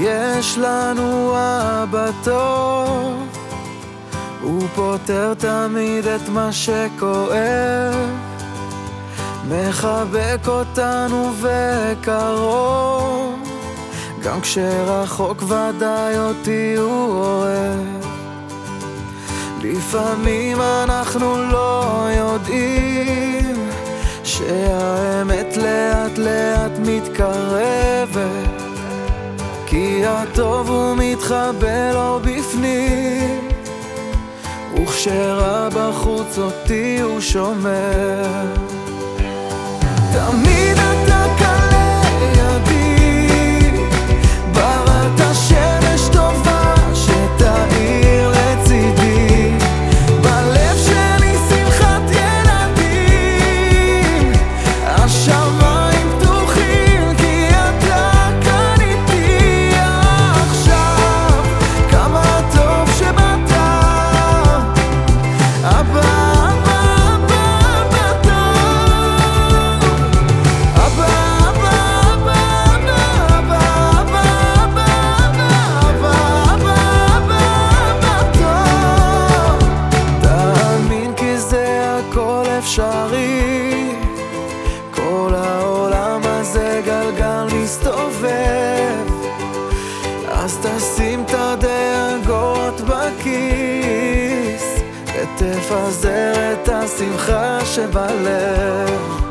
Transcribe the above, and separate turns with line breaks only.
יש לנו אבא טוב, הוא פותר תמיד את מה שכואב, מחבק אותנו וקרוב, גם כשרחוק ודאי אותי הוא אוהב. לפעמים אנחנו לא יודעים שהאמת לאט לאט מתקרבת כי הטוב הוא מתחבא לו בפנים. וכשרע בחוץ אותי הוא שומר. תמיד אתה מסתובב אז תשים את הדאגות בכיס ותפזר את השמחה שבלב